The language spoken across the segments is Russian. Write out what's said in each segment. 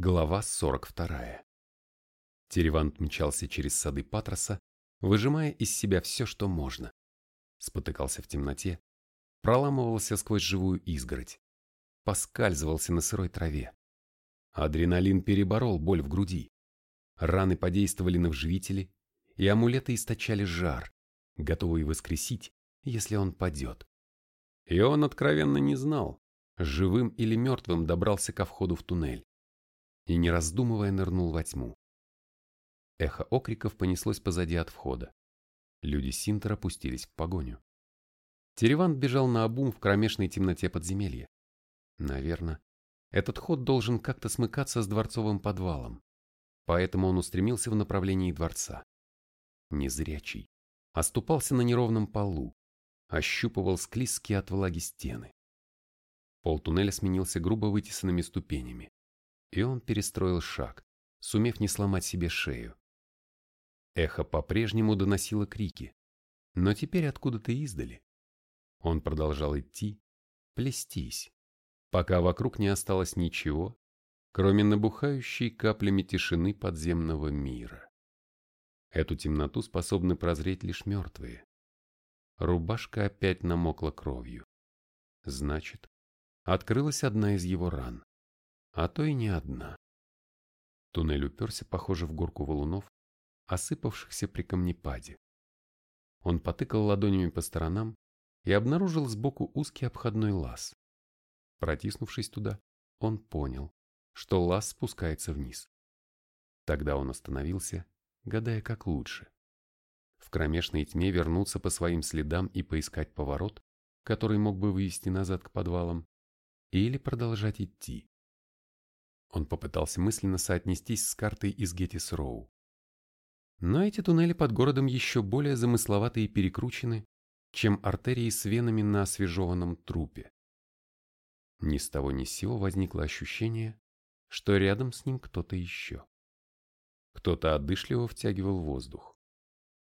Глава 42. Теревант мчался через сады Патроса, выжимая из себя все, что можно. Спотыкался в темноте, проламывался сквозь живую изгородь, поскальзывался на сырой траве. Адреналин переборол боль в груди. Раны подействовали на вживители, и амулеты источали жар, готовые воскресить, если он падет. И он откровенно не знал, живым или мертвым добрался ко входу в туннель и, не раздумывая, нырнул во тьму. Эхо окриков понеслось позади от входа. Люди Синтера пустились в погоню. Тереван бежал на обум в кромешной темноте подземелья. Наверное, этот ход должен как-то смыкаться с дворцовым подвалом, поэтому он устремился в направлении дворца. Незрячий, оступался на неровном полу, ощупывал склизкие от влаги стены. Пол туннеля сменился грубо вытесанными ступенями и он перестроил шаг, сумев не сломать себе шею. Эхо по-прежнему доносило крики, но теперь откуда-то издали. Он продолжал идти, плестись, пока вокруг не осталось ничего, кроме набухающей каплями тишины подземного мира. Эту темноту способны прозреть лишь мертвые. Рубашка опять намокла кровью. Значит, открылась одна из его ран а то и не одна. Туннель уперся, похоже, в горку валунов, осыпавшихся при камнепаде. Он потыкал ладонями по сторонам и обнаружил сбоку узкий обходной лаз. Протиснувшись туда, он понял, что лаз спускается вниз. Тогда он остановился, гадая, как лучше. В кромешной тьме вернуться по своим следам и поискать поворот, который мог бы вывести назад к подвалам, или продолжать идти. Он попытался мысленно соотнестись с картой из Геттис Роу. Но эти туннели под городом еще более замысловатые и перекручены, чем артерии с венами на освежеванном трупе. Ни с того ни с сего возникло ощущение, что рядом с ним кто-то еще. Кто-то одышливо втягивал воздух.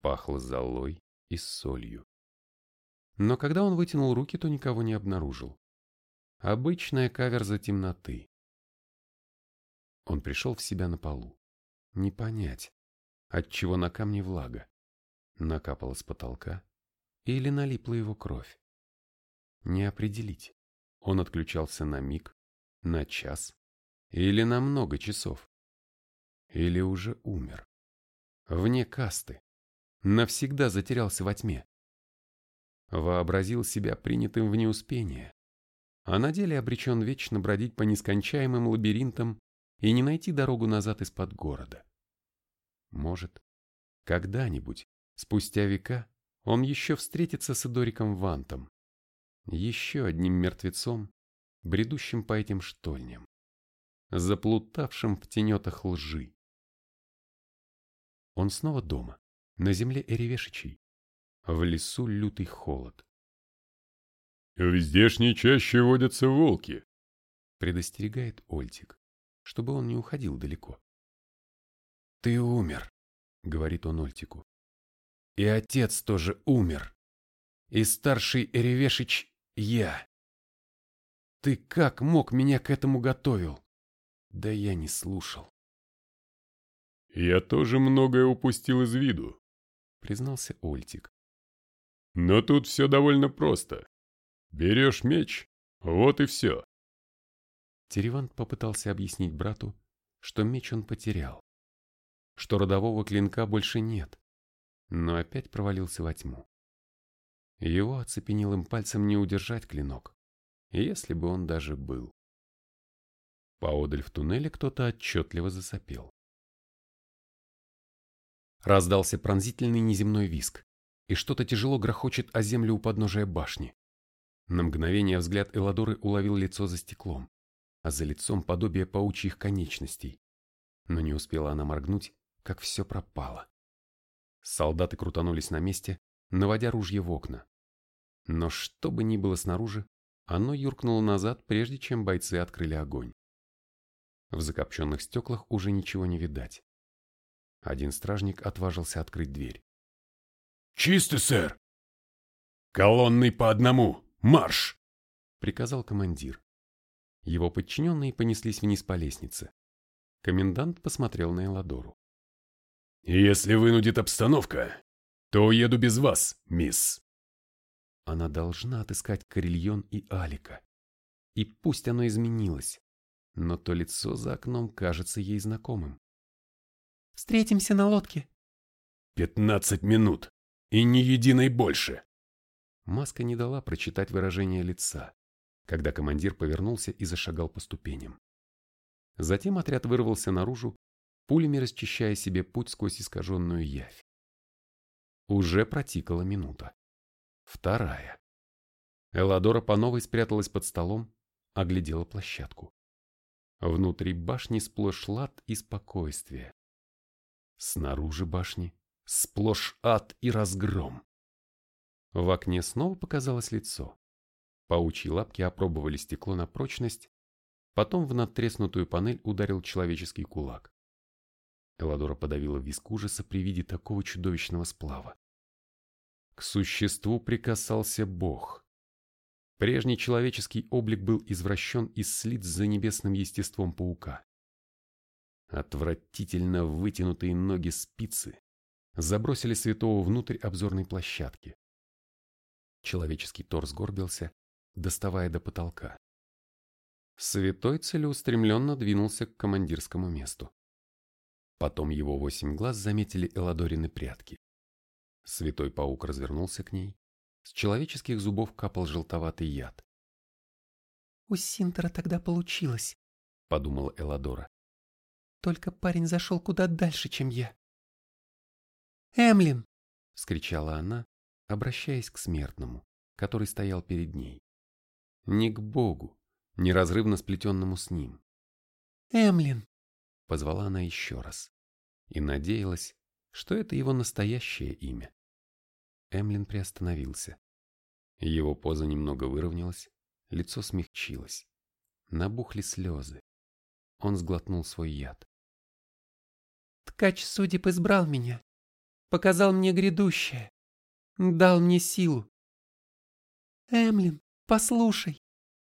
Пахло золой и солью. Но когда он вытянул руки, то никого не обнаружил. Обычная каверза темноты. Он пришел в себя на полу. Не понять, отчего на камне влага. Накапала с потолка или налипла его кровь. Не определить. Он отключался на миг, на час или на много часов. Или уже умер. Вне касты. Навсегда затерялся во тьме. Вообразил себя принятым в неуспение, а на деле обречен вечно бродить по нескончаемым лабиринтам и не найти дорогу назад из-под города. Может, когда-нибудь, спустя века, он еще встретится с Эдориком Вантом, еще одним мертвецом, бредущим по этим штольням, заплутавшим в тенетах лжи. Он снова дома, на земле Эревешичей, в лесу лютый холод. «В здешней чаще водятся волки», — предостерегает Ольтик чтобы он не уходил далеко. «Ты умер», — говорит он Ольтику. «И отец тоже умер. И старший Эревешич я. Ты как мог меня к этому готовил? Да я не слушал». «Я тоже многое упустил из виду», — признался Ольтик. «Но тут все довольно просто. Берешь меч, вот и все. Теревант попытался объяснить брату, что меч он потерял, что родового клинка больше нет, но опять провалился во тьму. Его оцепенелым пальцем не удержать клинок, если бы он даже был. Поодаль в туннеле кто-то отчетливо засопел. Раздался пронзительный неземной виск, и что-то тяжело грохочет о землю у подножия башни. На мгновение взгляд Эладоры уловил лицо за стеклом а за лицом подобие паучьих конечностей. Но не успела она моргнуть, как все пропало. Солдаты крутанулись на месте, наводя ружье в окна. Но что бы ни было снаружи, оно юркнуло назад, прежде чем бойцы открыли огонь. В закопченных стеклах уже ничего не видать. Один стражник отважился открыть дверь. «Чисто, сэр!» «Колонной по одному! Марш!» — приказал командир. Его подчиненные понеслись вниз по лестнице. Комендант посмотрел на Эладору. «Если вынудит обстановка, то уеду без вас, мисс». Она должна отыскать Карельон и Алика. И пусть оно изменилось, но то лицо за окном кажется ей знакомым. «Встретимся на лодке». «Пятнадцать минут, и ни единой больше». Маска не дала прочитать выражение лица, когда командир повернулся и зашагал по ступеням. Затем отряд вырвался наружу, пулями расчищая себе путь сквозь искаженную явь. Уже протикала минута. Вторая. Эладора по новой спряталась под столом, оглядела площадку. Внутри башни сплошь лад и спокойствие. Снаружи башни сплошь ад и разгром. В окне снова показалось лицо. Паучьи лапки опробовали стекло на прочность, потом в надтреснутую панель ударил человеческий кулак. Эладора подавила виск ужаса при виде такого чудовищного сплава. К существу прикасался Бог. Прежний человеческий облик был извращен и слит за небесным естеством паука. Отвратительно вытянутые ноги спицы забросили святого внутрь обзорной площадки. Человеческий торс горбился, доставая до потолка. Святой целеустремленно двинулся к командирскому месту. Потом его восемь глаз заметили Эладорины прятки. Святой паук развернулся к ней. С человеческих зубов капал желтоватый яд. «У Синтера тогда получилось», — подумала Эладора. «Только парень зашел куда дальше, чем я». «Эмлин!» — вскричала она, обращаясь к смертному, который стоял перед ней. Не к Богу, неразрывно сплетенному с ним. «Эмлин!» — позвала она еще раз и надеялась, что это его настоящее имя. Эмлин приостановился. Его поза немного выровнялась, лицо смягчилось. Набухли слезы. Он сглотнул свой яд. «Ткач судеб избрал меня, показал мне грядущее, дал мне силу. Эмлин, послушай,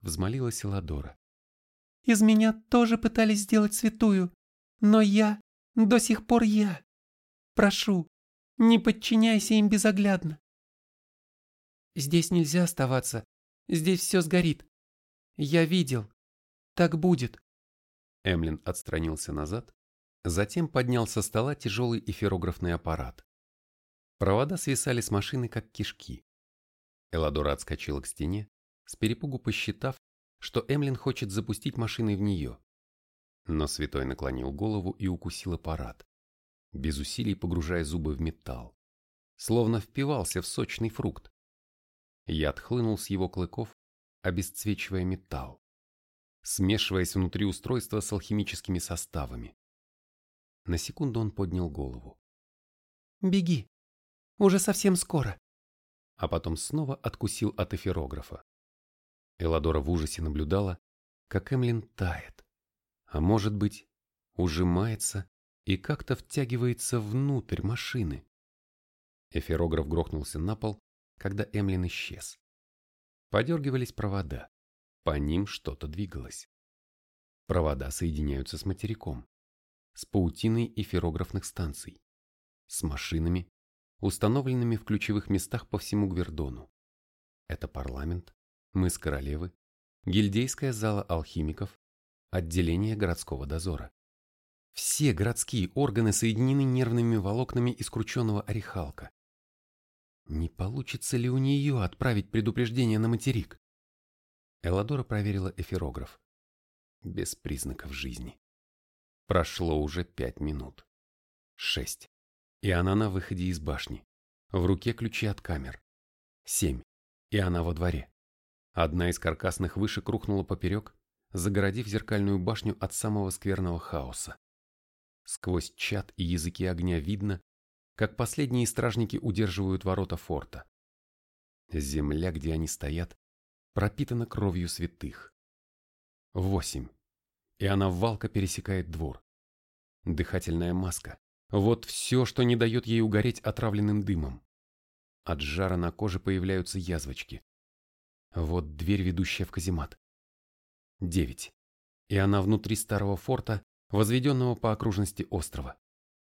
взмолилась Эладора. Из меня тоже пытались сделать святую, но я, до сих пор я. Прошу, не подчиняйся им безоглядно. Здесь нельзя оставаться, здесь все сгорит. Я видел, так будет. Эмлин отстранился назад, затем поднял со стола тяжелый эфирографный аппарат. Провода свисали с машины, как кишки. Эладора отскочила к стене, с перепугу посчитав, что Эмлин хочет запустить машиной в нее. Но святой наклонил голову и укусил аппарат, без усилий погружая зубы в металл, словно впивался в сочный фрукт. Яд хлынул с его клыков, обесцвечивая металл, смешиваясь внутри устройства с алхимическими составами. На секунду он поднял голову. «Беги!» Уже совсем скоро. А потом снова откусил от эфирографа. Эладора в ужасе наблюдала, как Эмлин тает, а может быть, ужимается и как-то втягивается внутрь машины. Эфирограф грохнулся на пол, когда Эмлин исчез. Подергивались провода, по ним что-то двигалось. Провода соединяются с материком, с паутиной эфирографных станций, с машинами, установленными в ключевых местах по всему Гвердону. Это парламент, мыс королевы, гильдейская зала алхимиков, отделение городского дозора. Все городские органы соединены нервными волокнами из крученного орехалка. Не получится ли у нее отправить предупреждение на материк? Эладора проверила эфирограф. Без признаков жизни. Прошло уже пять минут. Шесть. И она на выходе из башни. В руке ключи от камер. Семь. И она во дворе. Одна из каркасных вышек рухнула поперек, загородив зеркальную башню от самого скверного хаоса. Сквозь чат и языки огня видно, как последние стражники удерживают ворота форта. Земля, где они стоят, пропитана кровью святых. Восемь. И она валка пересекает двор. Дыхательная маска, вот все, что не дает ей угореть отравленным дымом. От жара на коже появляются язвочки. Вот дверь, ведущая в каземат. Девять. И она внутри старого форта, возведенного по окружности острова.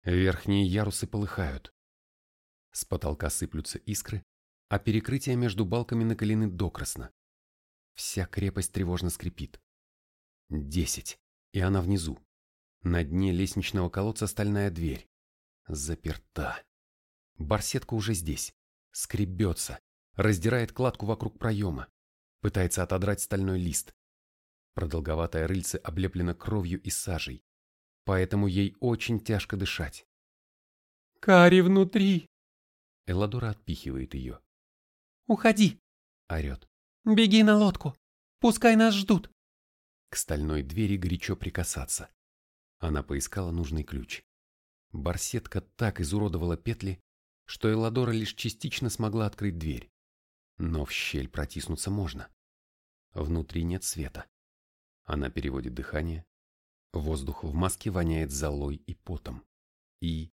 Верхние ярусы полыхают. С потолка сыплются искры, а перекрытия между балками накалены докрасно. Вся крепость тревожно скрипит. Десять, и она внизу. На дне лестничного колодца стальная дверь. Заперта. Барсетка уже здесь. Скребется. Раздирает кладку вокруг проема. Пытается отодрать стальной лист. Продолговатое рыльце облеплено кровью и сажей. Поэтому ей очень тяжко дышать. «Кари внутри!» Эладора отпихивает ее. «Уходи!» — орет. «Беги на лодку! Пускай нас ждут!» К стальной двери горячо прикасаться. Она поискала нужный ключ. Барсетка так изуродовала петли, что Эладора лишь частично смогла открыть дверь. Но в щель протиснуться можно. Внутри нет света. Она переводит дыхание. Воздух в маске воняет золой и потом. И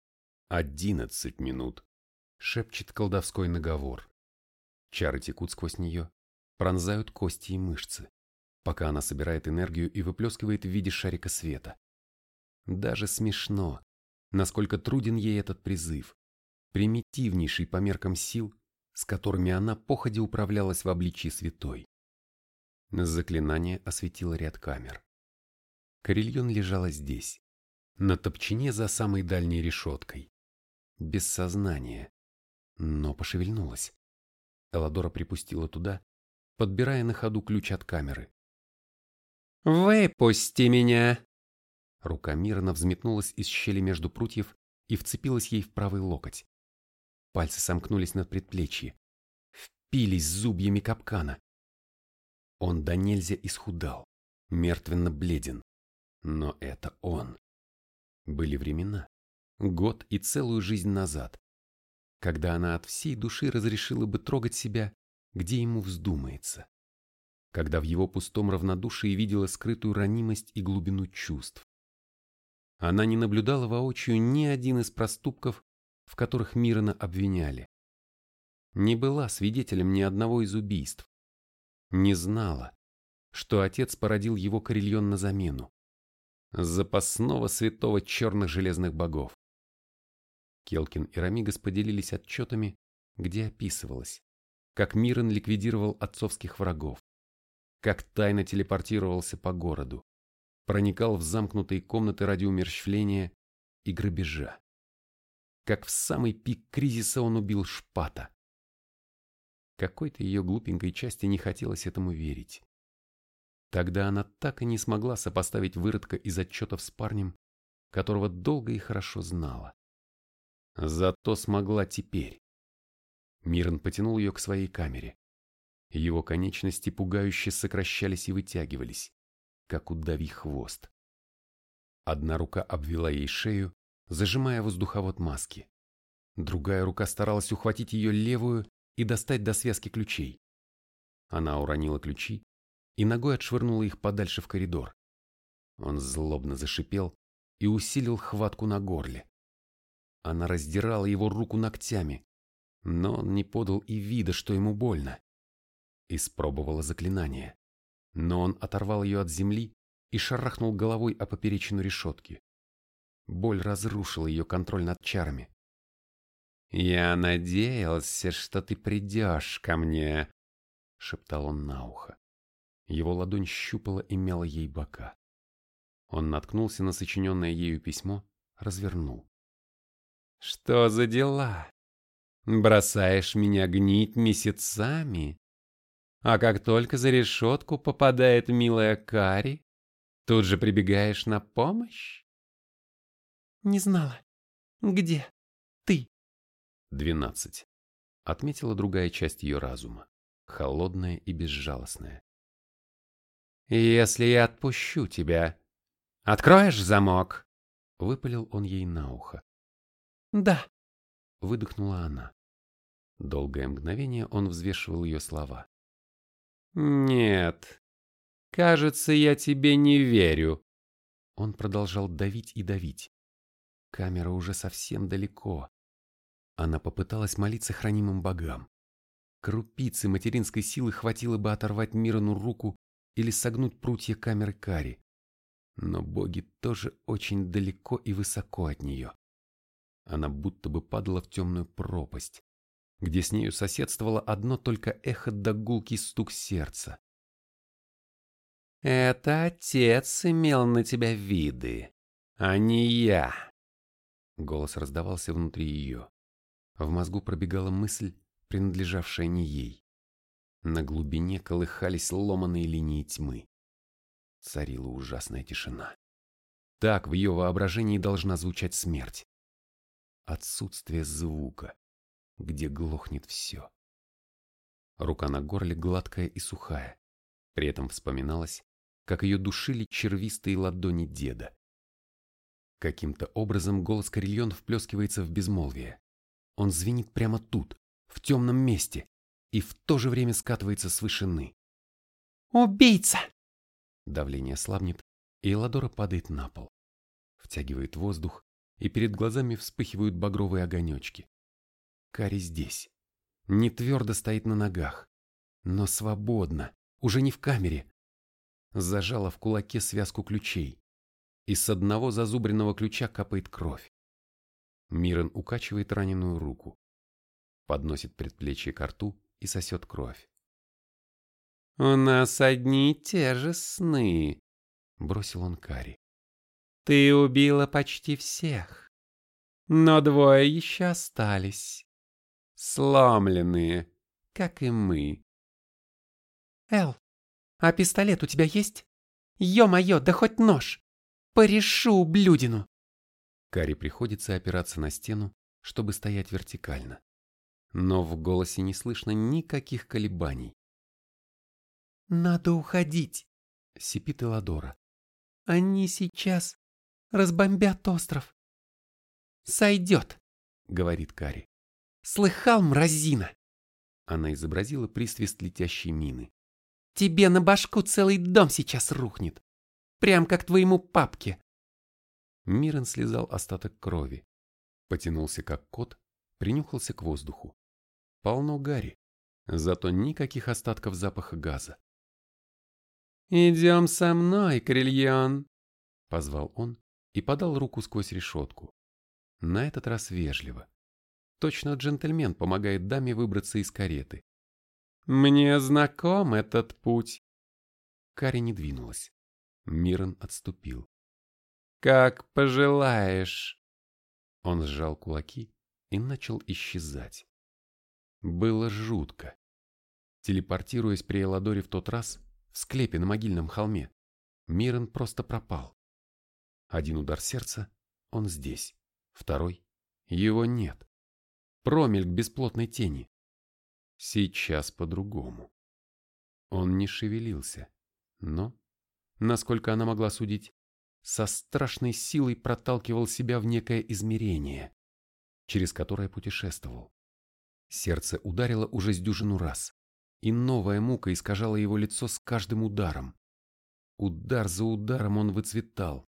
одиннадцать минут, шепчет колдовской наговор. Чары текут сквозь нее, пронзают кости и мышцы, пока она собирает энергию и выплескивает в виде шарика света. Даже смешно, насколько труден ей этот призыв, примитивнейший по меркам сил, с которыми она походе управлялась в обличии святой. Заклинание осветило ряд камер. Карельон лежала здесь, на топчине за самой дальней решеткой, без сознания, но пошевельнулась. Эладора припустила туда, подбирая на ходу ключ от камеры. «Выпусти меня!» Рука мирно взметнулась из щели между прутьев и вцепилась ей в правый локоть. Пальцы сомкнулись над предплечье, впились зубьями капкана. Он до нельзя исхудал, мертвенно бледен. Но это он. Были времена, год и целую жизнь назад, когда она от всей души разрешила бы трогать себя, где ему вздумается. Когда в его пустом равнодушии видела скрытую ранимость и глубину чувств. Она не наблюдала воочию ни один из проступков, в которых Мирона обвиняли. Не была свидетелем ни одного из убийств. Не знала, что отец породил его карельон на замену. Запасного святого черных железных богов. Келкин и Рамигас поделились отчетами, где описывалось, как Мирон ликвидировал отцовских врагов, как тайно телепортировался по городу, проникал в замкнутые комнаты ради умерщвления и грабежа, как в самый пик кризиса он убил Шпата. Какой-то ее глупенькой части не хотелось этому верить. Тогда она так и не смогла сопоставить выродка из отчетов с парнем, которого долго и хорошо знала. Зато смогла теперь. Мирон потянул ее к своей камере. Его конечности пугающе сокращались и вытягивались, как удавий хвост. Одна рука обвела ей шею, зажимая воздуховод маски. Другая рука старалась ухватить ее левую и достать до связки ключей. Она уронила ключи и ногой отшвырнула их подальше в коридор. Он злобно зашипел и усилил хватку на горле. Она раздирала его руку ногтями, но он не подал и вида, что ему больно. Испробовала заклинание, но он оторвал ее от земли и шарахнул головой о поперечину решетки. Боль разрушила ее контроль над чарами. «Я надеялся, что ты придешь ко мне», — шептал он на ухо. Его ладонь щупала и мяла ей бока. Он наткнулся на сочиненное ею письмо, развернул. Что за дела? Бросаешь меня гнить месяцами? А как только за решетку попадает милая Кари, тут же прибегаешь на помощь? Не знала. Где ты? Двенадцать. Отметила другая часть ее разума, холодная и безжалостная. «Если я отпущу тебя, откроешь замок?» Выпалил он ей на ухо. «Да», — выдохнула она. Долгое мгновение он взвешивал ее слова. «Нет, кажется, я тебе не верю». Он продолжал давить и давить. Камера уже совсем далеко. Она попыталась молиться хранимым богам. Крупицы материнской силы хватило бы оторвать Мирону руку или согнуть прутья камеры Кари. но боги тоже очень далеко и высоко от нее. Она будто бы падала в темную пропасть, где с нею соседствовало одно только эхо да гулкий стук сердца. «Это отец имел на тебя виды, а не я!» Голос раздавался внутри ее. В мозгу пробегала мысль, принадлежавшая не ей. На глубине колыхались ломаные линии тьмы. Царила ужасная тишина. Так в ее воображении должна звучать смерть. Отсутствие звука, где глохнет все. Рука на горле гладкая и сухая. При этом вспоминалось, как ее душили червистые ладони деда. Каким-то образом голос Карельон вплескивается в безмолвие. Он звенит прямо тут, в темном месте, и в то же время скатывается с вышины. «Убийца!» Давление слабнет, и Эладора падает на пол. Втягивает воздух, и перед глазами вспыхивают багровые огонечки. Кари здесь. Не твердо стоит на ногах, но свободно, уже не в камере. Зажала в кулаке связку ключей, и с одного зазубренного ключа капает кровь. Мирон укачивает раненую руку, подносит предплечье к рту и сосет кровь. «У нас одни и те же сны», — бросил он Кари. «Ты убила почти всех, но двое еще остались, сломленные, как и мы». «Эл, а пистолет у тебя есть? Ё-моё, да хоть нож! Порешу ублюдину!» Кари приходится опираться на стену, чтобы стоять вертикально. Но в голосе не слышно никаких колебаний. «Надо уходить», — сипит Эладора. «Они сейчас разбомбят остров». «Сойдет», — говорит Кари. «Слыхал, мразина?» Она изобразила присвист летящей мины. «Тебе на башку целый дом сейчас рухнет. Прям как твоему папке. Мирон слезал остаток крови. Потянулся как кот, принюхался к воздуху. Полно гари, зато никаких остатков запаха газа. «Идем со мной, Крильон!» — позвал он и подал руку сквозь решетку. На этот раз вежливо. Точно джентльмен помогает даме выбраться из кареты. «Мне знаком этот путь!» Кари не двинулась. Мирон отступил. «Как пожелаешь!» Он сжал кулаки и начал исчезать. Было жутко. Телепортируясь при Эладоре в тот раз, в склепе на могильном холме, Мирон просто пропал. Один удар сердца, он здесь. Второй, его нет. Промельк бесплотной тени. Сейчас по-другому. Он не шевелился, но насколько она могла судить, со страшной силой проталкивал себя в некое измерение, через которое путешествовал. Сердце ударило уже с дюжину раз, и новая мука искажала его лицо с каждым ударом. Удар за ударом он выцветал.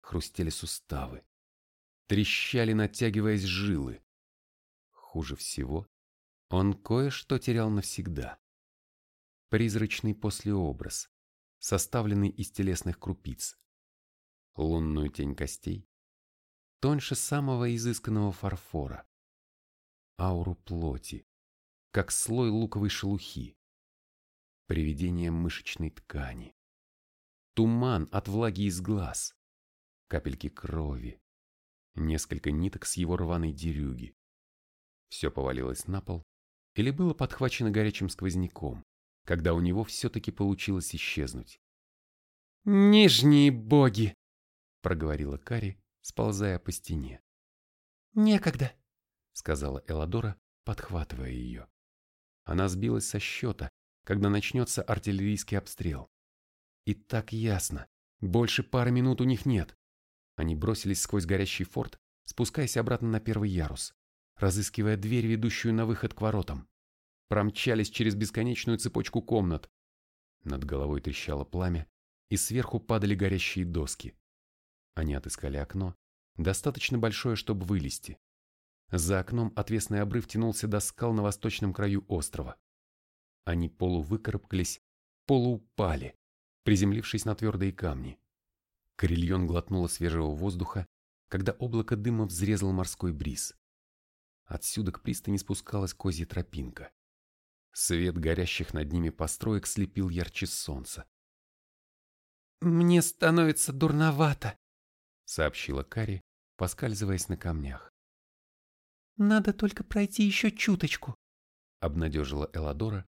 Хрустели суставы. Трещали, натягиваясь жилы. Хуже всего, он кое-что терял навсегда. Призрачный послеобраз, составленный из телесных крупиц, лунную тень костей, тоньше самого изысканного фарфора, ауру плоти, как слой луковой шелухи, привидение мышечной ткани, туман от влаги из глаз, капельки крови, несколько ниток с его рваной дерюги. Все повалилось на пол или было подхвачено горячим сквозняком, когда у него все-таки получилось исчезнуть. «Нижние боги!» — проговорила Кари, сползая по стене. «Некогда», — сказала Эладора, подхватывая ее. Она сбилась со счета, когда начнется артиллерийский обстрел. И так ясно, больше пары минут у них нет. Они бросились сквозь горящий форт, спускаясь обратно на первый ярус, разыскивая дверь, ведущую на выход к воротам. Промчались через бесконечную цепочку комнат. Над головой трещало пламя, и сверху падали горящие доски. Они отыскали окно, достаточно большое, чтобы вылезти. За окном отвесный обрыв тянулся до скал на восточном краю острова. Они полувыкарабкались, полуупали, приземлившись на твердые камни. Карельон глотнула свежего воздуха, когда облако дыма взрезал морской бриз. Отсюда к пристани спускалась козья тропинка. Свет горящих над ними построек слепил ярче солнца. «Мне становится дурновато», — сообщила Кари, поскальзываясь на камнях. «Надо только пройти еще чуточку», — обнадежила Эладора,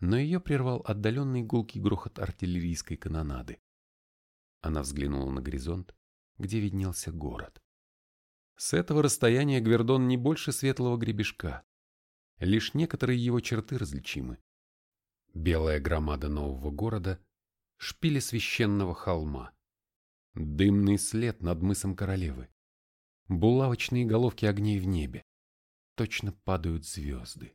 но ее прервал отдаленный гулкий грохот артиллерийской канонады. Она взглянула на горизонт, где виднелся город. С этого расстояния Гвердон не больше светлого гребешка. Лишь некоторые его черты различимы. Белая громада нового города, шпили священного холма, дымный след над мысом королевы, булавочные головки огней в небе. Точно падают звезды.